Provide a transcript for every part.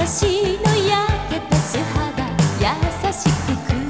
私の焼けた素肌優しく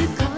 you come?